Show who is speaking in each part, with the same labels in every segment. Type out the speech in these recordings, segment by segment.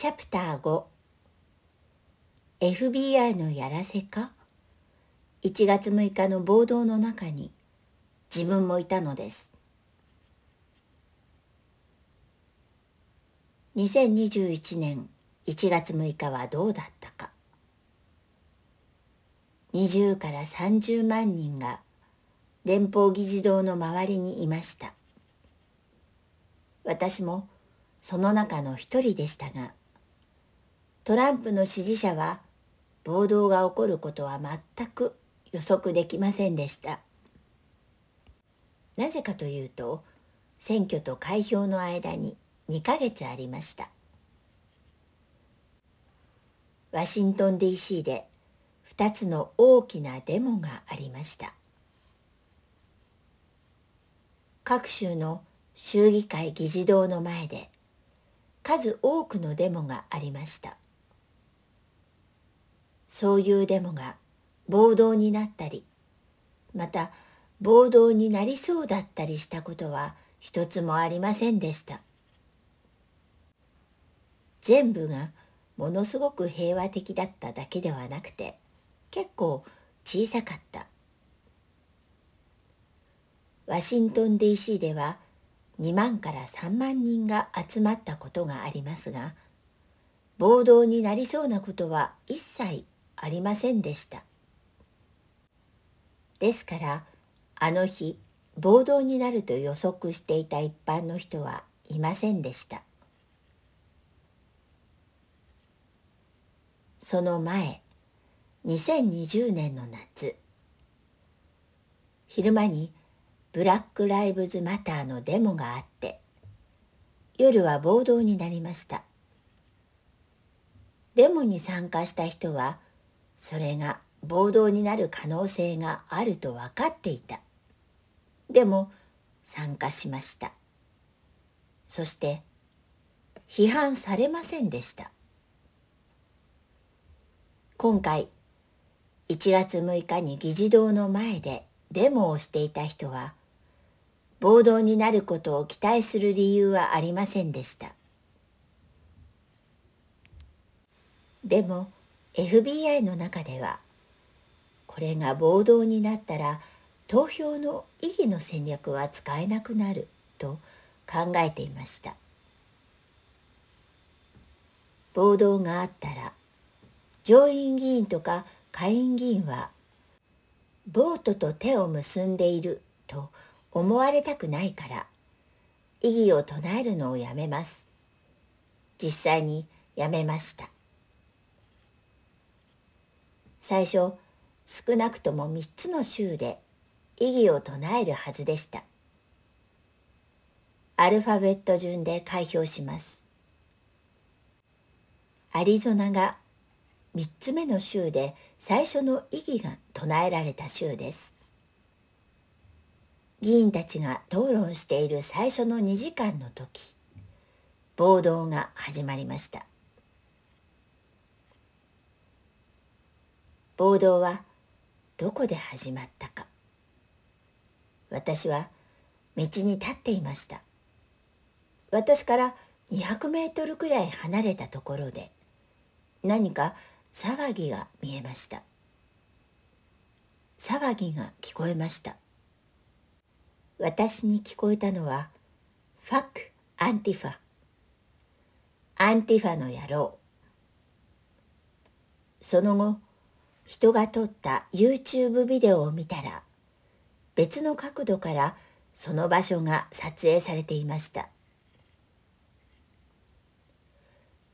Speaker 1: チャプター5 FBI のやらせか？1月6日の暴動の中に自分もいたのです。2021年1月6日はどうだったか？20から30万人が連邦議事堂の周りにいました。私もその中の一人でしたがトランプの支持者は暴動が起こることは全く予測できませんでした。なぜかというと選挙と開票の間に2ヶ月ありました。ワシントン DC で2つの大きなデモがありました。各州の州議会議事堂の前で数多くのデモがありました。そういうデモが暴動になったりまた暴動になりそうだったりしたことは一つもありませんでした。全部がものすごく平和的だっただけではなくて結構小さかった。ワシントン DC では2万から3万人が集まったことがありますが暴動になりそうなことは一切ありませんでした。ですからあの日暴動になると予測していた一般の人はいませんでした。その前2020年の夏昼間にブラック・ライブズ・マターのデモがあって夜は暴動になりました。デモに参加した人はそれが暴動になる可能性があると分かっていた。でも参加しました。そして批判されませんでした。今回1月6日に議事堂の前でデモをしていた人は暴動になることを期待する理由はありませんでした。でも FBI の中ではこれが暴動になったら投票の意義の戦略は使えなくなると考えていました暴動があったら上院議員とか下院議員はボートと手を結んでいると思われたくないから異議を唱えるのをやめます。実際にやめました。最初少なくとも3つの州で異議を唱えるはずでした。アルファベット順で開票します。アリゾナが3つ目の州で最初の異議が唱えられた州です。議員たちが討論している最初の2時間の時暴動が始まりました暴動はどこで始まったか私は道に立っていました私から200メートルくらい離れたところで何か騒ぎが見えました騒ぎが聞こえました私に聞こえたのは、ファック・アンティファ。アンティファの野郎。その後、人が撮った YouTube ビデオを見たら、別の角度からその場所が撮影されていました。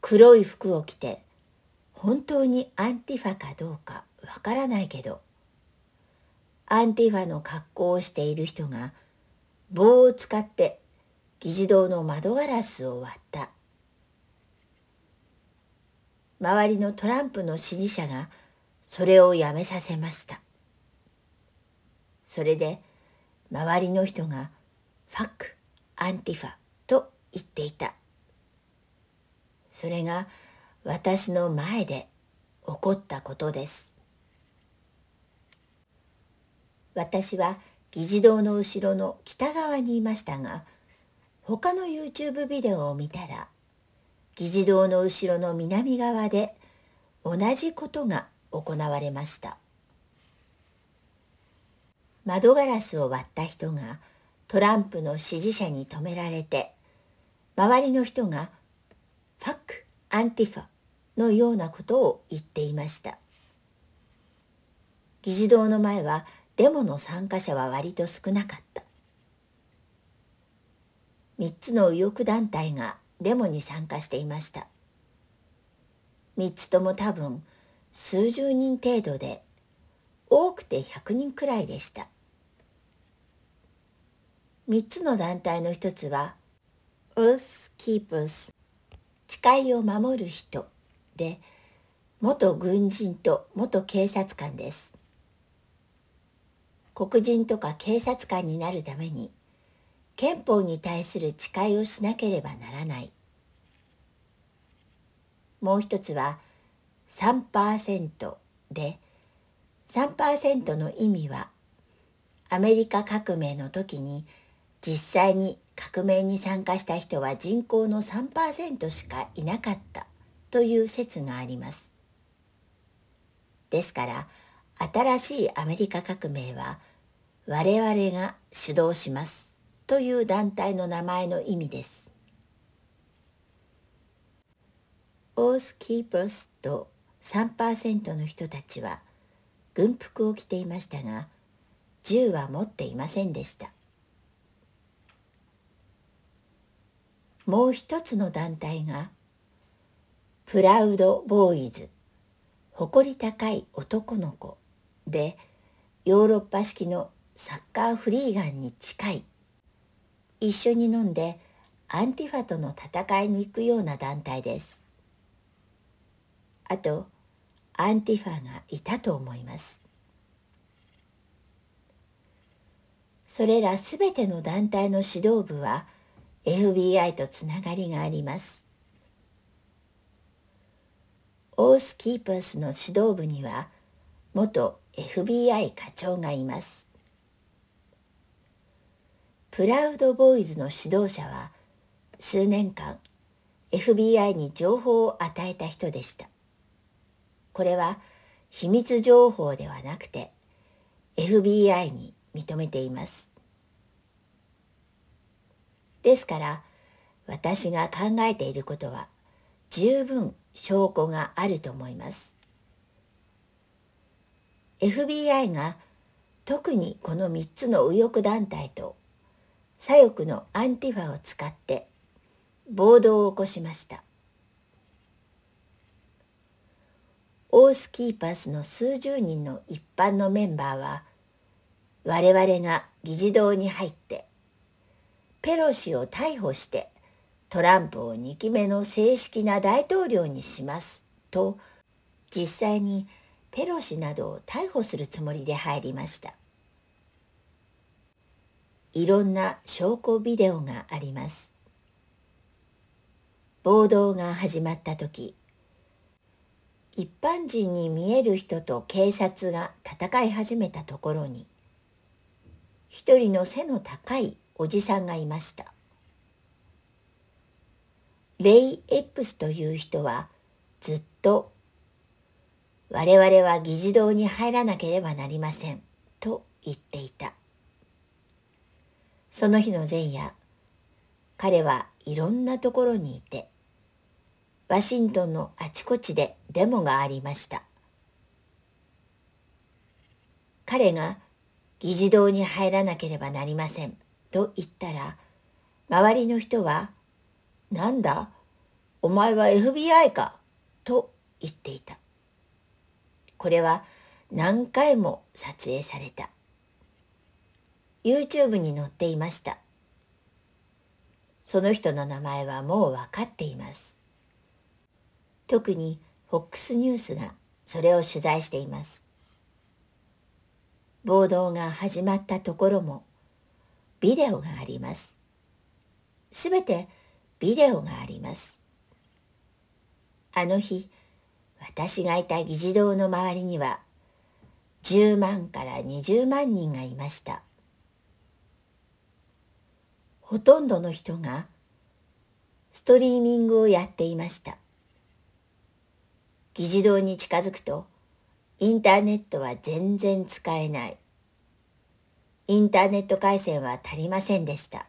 Speaker 1: 黒い服を着て、本当にアンティファかどうかわからないけど、アンティファの格好をしている人が棒を使って議事堂の窓ガラスを割った。周りのトランプの支持者がそれをやめさせました。それで周りの人がファック、アンティファと言っていた。それが私の前で起こったことです。私は議事堂の後ろの北側にいましたが他の YouTube ビデオを見たら議事堂の後ろの南側で同じことが行われました。窓ガラスを割った人がトランプの支持者に止められて周りの人が「ファック・アンティファ」のようなことを言っていました。議事堂の前はデモの参加者は割と少なかった。3つの右翼団体がデモに参加していました。3つとも多分数十人程度で多くて100人くらいでした。3つの団体の一つは Earth Keepers 誓いを守る人で元軍人と元警察官です。黒人とか警察官になるために憲法に対する誓いをしなければならない。もう一つは3%で3%の意味はアメリカ革命の時に実際に革命に参加した人は人口の3%しかいなかったという説があります。ですから新しいアメリカ革命は我々が主導しますという団体の名前の意味です。オースキーパスと3%の人たちは軍服を着ていましたが銃は持っていませんでした。もう一つの団体がプラウドボーイズ誇り高い男の子でヨーロッパ式のサッカーフリーガンに近い一緒に飲んでアンティファとの戦いに行くような団体ですあとアンティファがいたと思いますそれらすべての団体の指導部は FBI とつながりがありますオースキーパースの指導部には元 FBI 課長がいます。プラウドボーイズの指導者は数年間 FBI に情報を与えた人でした。これは秘密情報ではなくて FBI に認めています。ですから私が考えていることは十分証拠があると思います。FBI が特にこの3つの右翼団体と左翼のアンティファを使って暴動を起こしました。オースキーパスの数十人の一般のメンバーは我々が議事堂に入ってペロシを逮捕してトランプを2期目の正式な大統領にしますと実際にペロシなどを逮捕するつもりで入りました。いろんな証拠ビデオがあります。暴動が始まった時一般人に見える人と警察が戦い始めたところに一人の背の高いおじさんがいましたレイ・エップスという人はずっと我々は議事堂に入らなければなりませんと言っていた。その日の前夜、彼はいろんなところにいて、ワシントンのあちこちでデモがありました。彼が議事堂に入らなければなりませんと言ったら、周りの人はなんだお前は FBI かと言っていた。これは何回も撮影された。YouTube に載っていました。その人の名前はもう分かっています。特に FOX ニュースがそれを取材しています。暴動が始まったところもビデオがあります。すべてビデオがあります。あの日、私がいた議事堂の周りには10万から20万人がいました。ほとんどの人がストリーミングをやっていました。議事堂に近づくとインターネットは全然使えない。インターネット回線は足りませんでした。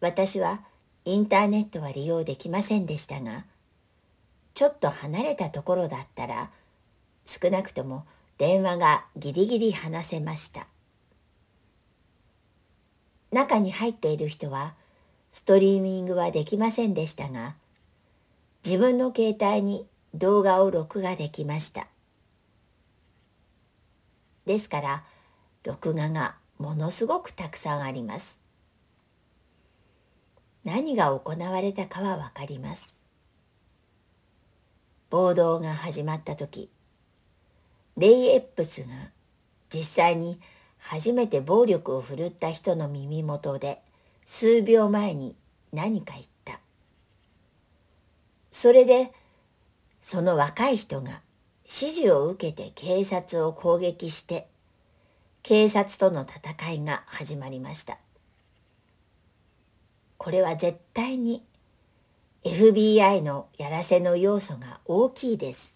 Speaker 1: 私はインターネットは利用できませんでしたが、ちょっと離れたところだったら、少なくとも電話がギリギリ話せました。中に入っている人は、ストリーミングはできませんでしたが、自分の携帯に動画を録画できました。ですから、録画がものすごくたくさんあります。何が行われたかはわかります。暴動が始まった時、レイ・エップスが実際に初めて暴力を振るった人の耳元で数秒前に何か言っ。それでその若い人が指示を受けて警察を攻撃して警察との戦いが始まりました。これは絶対に FBI のやらせの要素が大きいです。